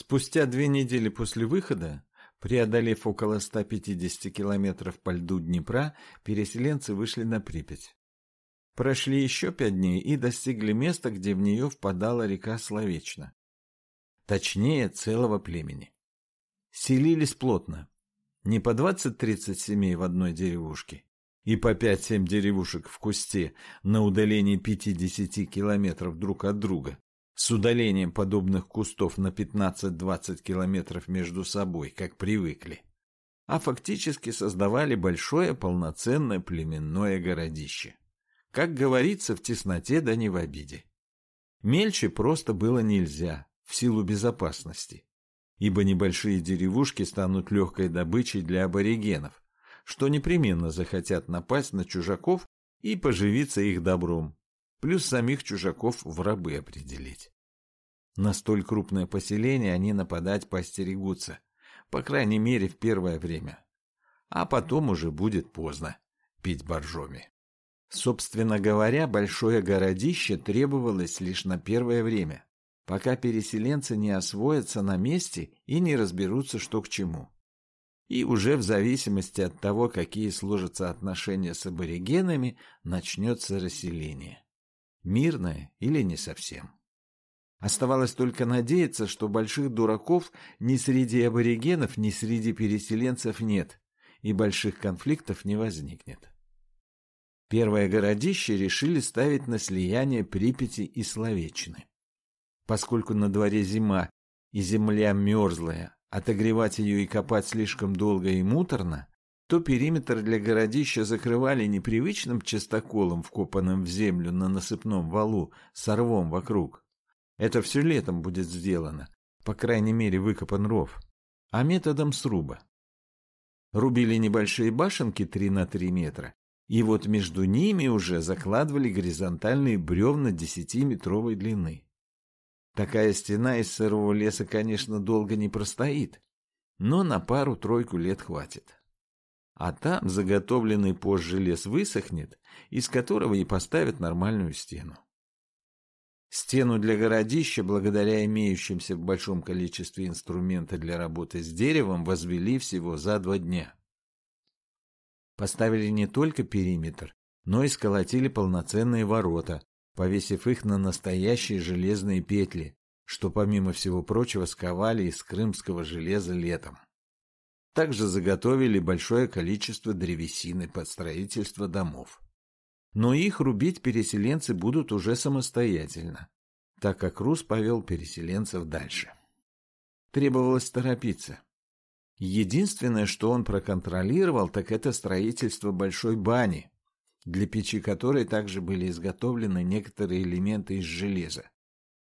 Спустя две недели после выхода, преодолев около 150 километров по льду Днепра, переселенцы вышли на Припять. Прошли еще пять дней и достигли места, где в нее впадала река Словечна. Точнее, целого племени. Селились плотно. Не по 20-30 семей в одной деревушке и по 5-7 деревушек в кусте на удалении 50 километров друг от друга, с удалением подобных кустов на 15-20 километров между собой, как привыкли, а фактически создавали большое полноценное племенное городище. Как говорится, в тесноте да не в обиде. Мельче просто было нельзя, в силу безопасности, ибо небольшие деревушки станут легкой добычей для аборигенов, что непременно захотят напасть на чужаков и поживиться их добром, плюс самих чужаков в рабы определить. На столь крупное поселение они нападать постерегутся, по крайней мере в первое время. А потом уже будет поздно пить боржоми. Собственно говоря, большое городище требовалось лишь на первое время, пока переселенцы не освоятся на месте и не разберутся, что к чему. И уже в зависимости от того, какие сложатся отношения с аборигенами, начнется расселение. Мирное или не совсем. Оставалось только надеяться, что больших дураков ни среди аборигенов, ни среди переселенцев нет, и больших конфликтов не возникнет. Первое городище решили ставить на слияние Припяти и Словечины. Поскольку на дворе зима и земля мерзлая, отогревать ее и копать слишком долго и муторно, то периметр для городища закрывали непривычным частоколом, вкопанным в землю на насыпном валу, с рвом вокруг. Это все летом будет сделано, по крайней мере выкопан ров, а методом сруба. Рубили небольшие башенки 3 на 3 метра, и вот между ними уже закладывали горизонтальные бревна 10-метровой длины. Такая стена из сырого леса, конечно, долго не простоит, но на пару-тройку лет хватит а там заготовленный позже лес высохнет, из которого и поставят нормальную стену. Стену для городища, благодаря имеющимся в большом количестве инструмента для работы с деревом, возвели всего за два дня. Поставили не только периметр, но и сколотили полноценные ворота, повесив их на настоящие железные петли, что, помимо всего прочего, сковали из крымского железа летом. Также заготовили большое количество древесины под строительство домов. Но их рубить переселенцы будут уже самостоятельно, так как Рус повел переселенцев дальше. Требовалось торопиться. Единственное, что он проконтролировал, так это строительство большой бани, для печи которой также были изготовлены некоторые элементы из железа,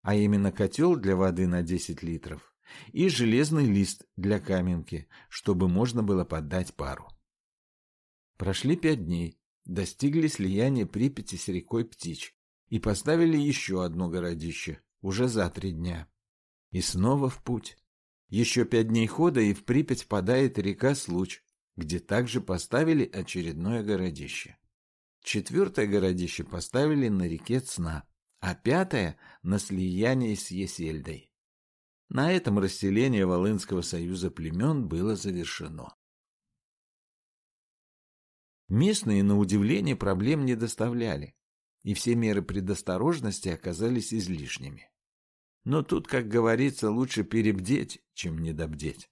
а именно котел для воды на 10 литров, и железный лист для каменки, чтобы можно было поддать пару. Прошли пять дней, достигли слияния Припяти с рекой Птич и поставили еще одно городище, уже за три дня. И снова в путь. Еще пять дней хода, и в Припять впадает река Случ, где также поставили очередное городище. Четвертое городище поставили на реке Цна, а пятое — на слиянии с Есельдой. На этом расселение Волынского союза племен было завершено. Местные, на удивление, проблем не доставляли, и все меры предосторожности оказались излишними. Но тут, как говорится, лучше перебдеть, чем недобдеть.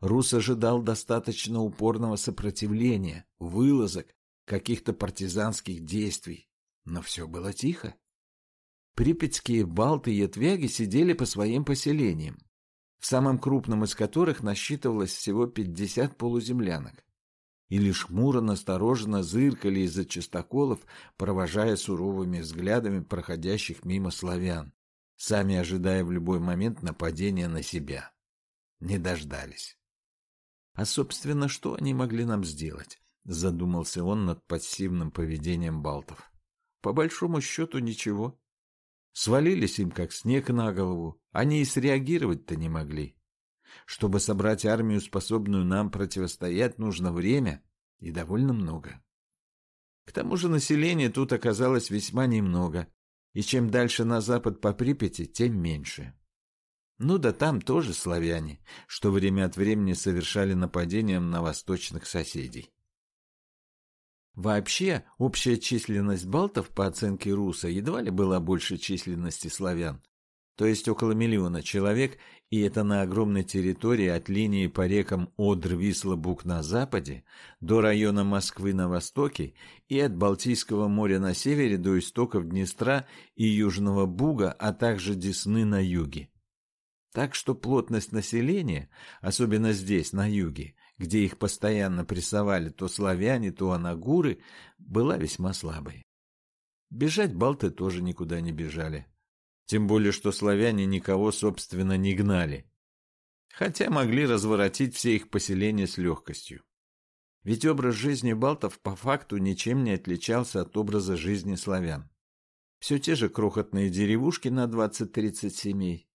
Рус ожидал достаточно упорного сопротивления, вылазок, каких-то партизанских действий, но все было тихо. Припятские балты и ятвяги сидели по своим поселениям, в самом крупном из которых насчитывалось всего 50 полуземлянок. И лишь хмуро настороженно зыркали из-за частоколов, провожая суровыми взглядами проходящих мимо славян, сами ожидая в любой момент нападения на себя. Не дождались. А, собственно, что они могли нам сделать? Задумался он над пассивным поведением балтов. По большому счету ничего. Свалились им, как снег на голову. Они и среагировать-то не могли. Чтобы собрать армию, способную нам противостоять, нужно время и довольно много. К тому же населения тут оказалось весьма немного, и чем дальше на запад по Припяти, тем меньше. Ну да там тоже славяне, что время от времени совершали нападения на восточных соседей. Вообще, общая численность балтов, по оценке Руса, едва ли была больше численности славян. То есть около миллиона человек, и это на огромной территории от линии по рекам Одр-Висла-Буг на западе до района Москвы на востоке и от Балтийского моря на севере до истоков Днестра и Южного Буга, а также Десны на юге. Так что плотность населения, особенно здесь, на юге, где их постоянно прессовали то славяне, то анагуры, была весьма слабой. Бежать балты тоже никуда не бежали. Тем более, что славяне никого, собственно, не гнали. Хотя могли разворотить все их поселения с легкостью. Ведь образ жизни балтов по факту ничем не отличался от образа жизни славян. Все те же крохотные деревушки на 20-30 семей,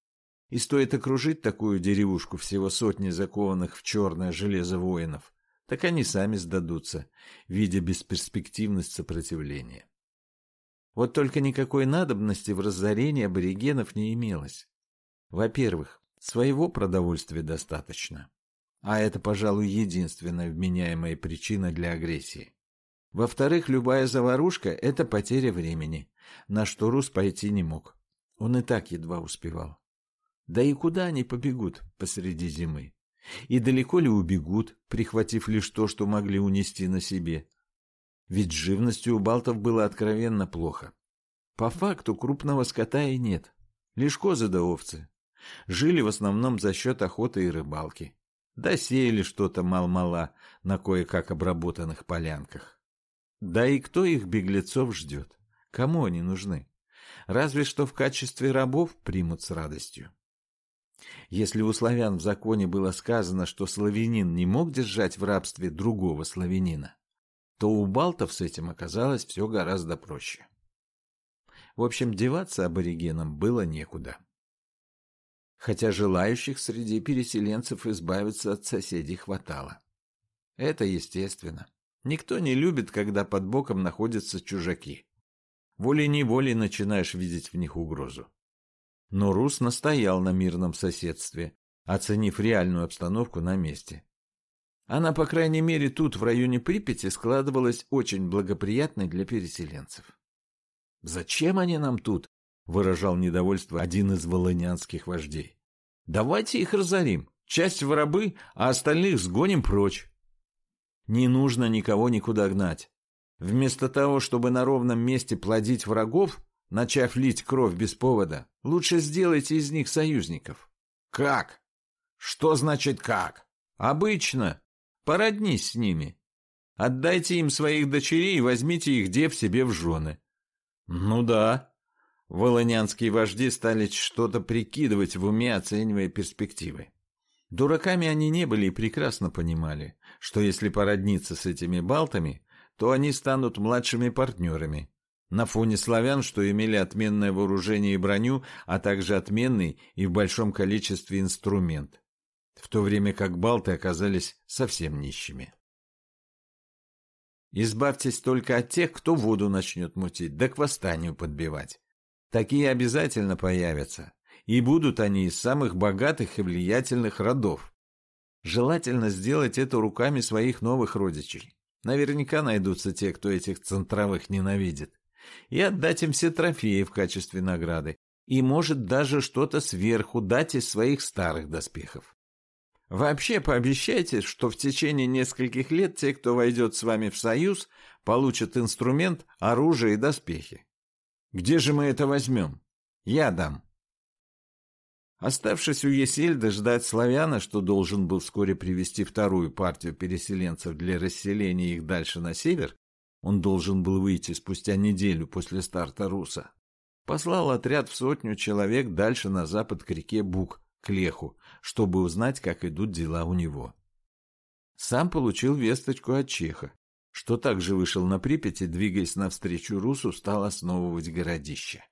и стоит окружить такую деревушку всего сотни закованных в черное железо воинов, так они сами сдадутся, видя бесперспективность сопротивления. Вот только никакой надобности в разорении аборигенов не имелось. Во-первых, своего продовольствия достаточно. А это, пожалуй, единственная вменяемая причина для агрессии. Во-вторых, любая заварушка – это потеря времени, на что Рус пойти не мог. Он и так едва успевал. Да и куда они побегут посреди зимы? И далеко ли убегут, прихватив лишь то, что могли унести на себе? Ведь живностью у балтов было откровенно плохо. По факту крупного скота и нет. Лишь козы да овцы. Жили в основном за счет охоты и рыбалки. Да сеяли что-то мал-мала на кое-как обработанных полянках. Да и кто их беглецов ждет? Кому они нужны? Разве что в качестве рабов примут с радостью. Если у славян в законе было сказано, что славянин не мог держать в рабстве другого славянина, то у балтов с этим оказалось все гораздо проще. В общем, деваться аборигенам было некуда. Хотя желающих среди переселенцев избавиться от соседей хватало. Это естественно. Никто не любит, когда под боком находятся чужаки. Волей-неволей начинаешь видеть в них угрозу. Но Рус настоял на мирном соседстве, оценив реальную обстановку на месте. Она, по крайней мере, тут, в районе Припяти, складывалась очень благоприятной для переселенцев. «Зачем они нам тут?» — выражал недовольство один из волынянских вождей. «Давайте их разорим, часть в рабы, а остальных сгоним прочь». «Не нужно никого никуда гнать. Вместо того, чтобы на ровном месте плодить врагов, начав лить кровь без повода, лучше сделайте из них союзников. Как? Что значит как? Обычно. Породнись с ними. Отдайте им своих дочерей и возьмите их дев себе в жены. Ну да. Волынянские вожди стали что-то прикидывать в уме, оценивая перспективы. Дураками они не были и прекрасно понимали, что если породниться с этими балтами, то они станут младшими партнерами, на фоне славян, что имели отменное вооружение и броню, а также отменный и в большом количестве инструмент, в то время как балты оказались совсем нищими. Избавьтесь только от тех, кто воду начнет мутить, да к восстанию подбивать. Такие обязательно появятся, и будут они из самых богатых и влиятельных родов. Желательно сделать это руками своих новых родичей. Наверняка найдутся те, кто этих центровых ненавидит и отдать им все трофеи в качестве награды, и может даже что-то сверху дать из своих старых доспехов. Вообще пообещайте, что в течение нескольких лет те, кто войдет с вами в союз, получат инструмент, оружие и доспехи. Где же мы это возьмем? Я дам. Оставшись у Есельда ждать славяна, что должен был вскоре привести вторую партию переселенцев для расселения их дальше на север, он должен был выйти спустя неделю после старта Руса. Послал отряд в сотню человек дальше на запад к реке Бук, к Леху, чтобы узнать, как идут дела у него. Сам получил весточку от Чеха, что также вышел на Припять и, двигаясь навстречу Русу, стал основывать городище.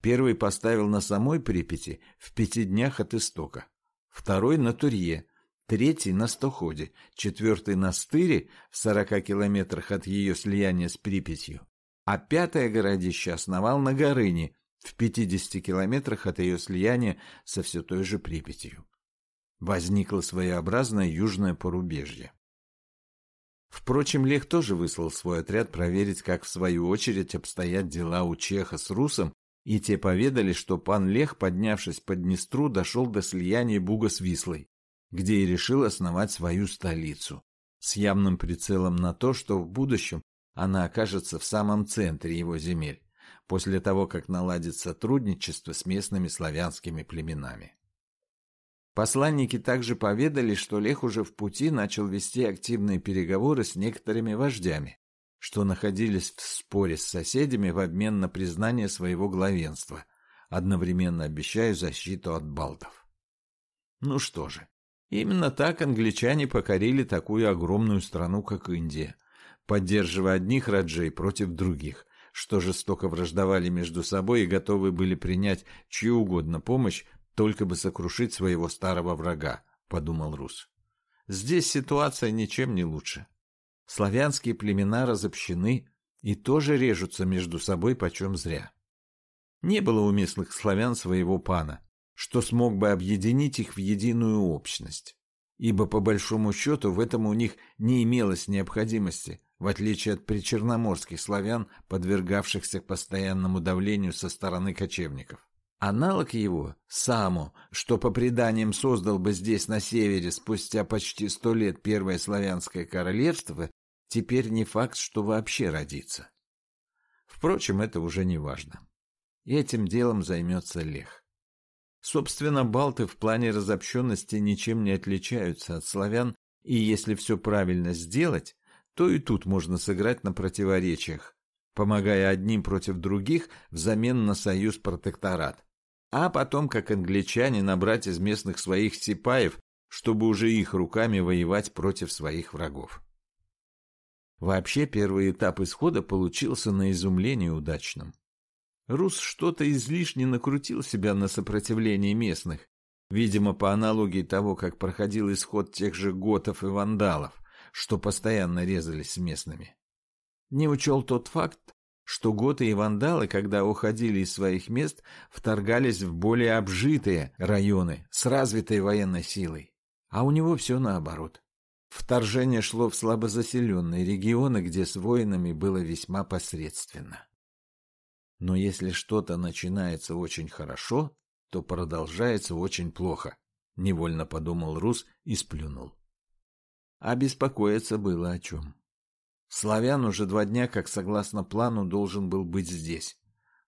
Первый поставил на самой Припяти в пяти днях от истока, второй на Турье, третий на Стоходе, четвертый на Стыре в сорока километрах от ее слияния с Припятью, а пятое городище основал на Горыне в 50 километрах от ее слияния со все той же Припятью. Возникло своеобразное южное порубежье. Впрочем, Лех тоже выслал свой отряд проверить, как в свою очередь обстоят дела у Чеха с Русом, и те поведали, что пан Лех, поднявшись по Днестру, дошел до слияния Буга с Вислой, где и решил основать свою столицу, с явным прицелом на то, что в будущем она окажется в самом центре его земель, после того, как наладит сотрудничество с местными славянскими племенами. Посланники также поведали, что Лех уже в пути начал вести активные переговоры с некоторыми вождями, что находились в споре с соседями в обмен на признание своего главенства, одновременно обещая защиту от балтов. Ну что же, именно так англичане покорили такую огромную страну, как Индия, поддерживая одних раджей против других, что жестоко враждовали между собой и готовы были принять чью угодно помощь, только бы сокрушить своего старого врага, подумал Рус. Здесь ситуация ничем не лучше. Славянские племена разобщены и тоже режутся между собой почем зря. Не было у местных славян своего пана, что смог бы объединить их в единую общность, ибо по большому счету в этом у них не имелось необходимости, в отличие от причерноморских славян, подвергавшихся постоянному давлению со стороны кочевников. Аналог его, Само, что по преданиям создал бы здесь на севере спустя почти сто лет первое славянское королевство, теперь не факт, что вообще родится. Впрочем, это уже не важно. Этим делом займется Лех. Собственно, балты в плане разобщенности ничем не отличаются от славян, и если все правильно сделать, то и тут можно сыграть на противоречиях, помогая одним против других взамен на союз-протекторат а потом, как англичане, набрать из местных своих сипаев, чтобы уже их руками воевать против своих врагов. Вообще, первый этап исхода получился на изумление удачным. Рус что-то излишне накрутил себя на сопротивление местных, видимо, по аналогии того, как проходил исход тех же готов и вандалов, что постоянно резались с местными. Не учел тот факт, что готы и вандалы, когда уходили из своих мест, вторгались в более обжитые районы с развитой военной силой. А у него все наоборот. Вторжение шло в слабозаселенные регионы, где с воинами было весьма посредственно. Но если что-то начинается очень хорошо, то продолжается очень плохо, невольно подумал Рус и сплюнул. А беспокоиться было о чем. Славян уже два дня, как согласно плану, должен был быть здесь,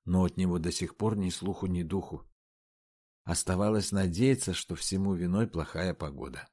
но от него до сих пор ни слуху, ни духу. Оставалось надеяться, что всему виной плохая погода.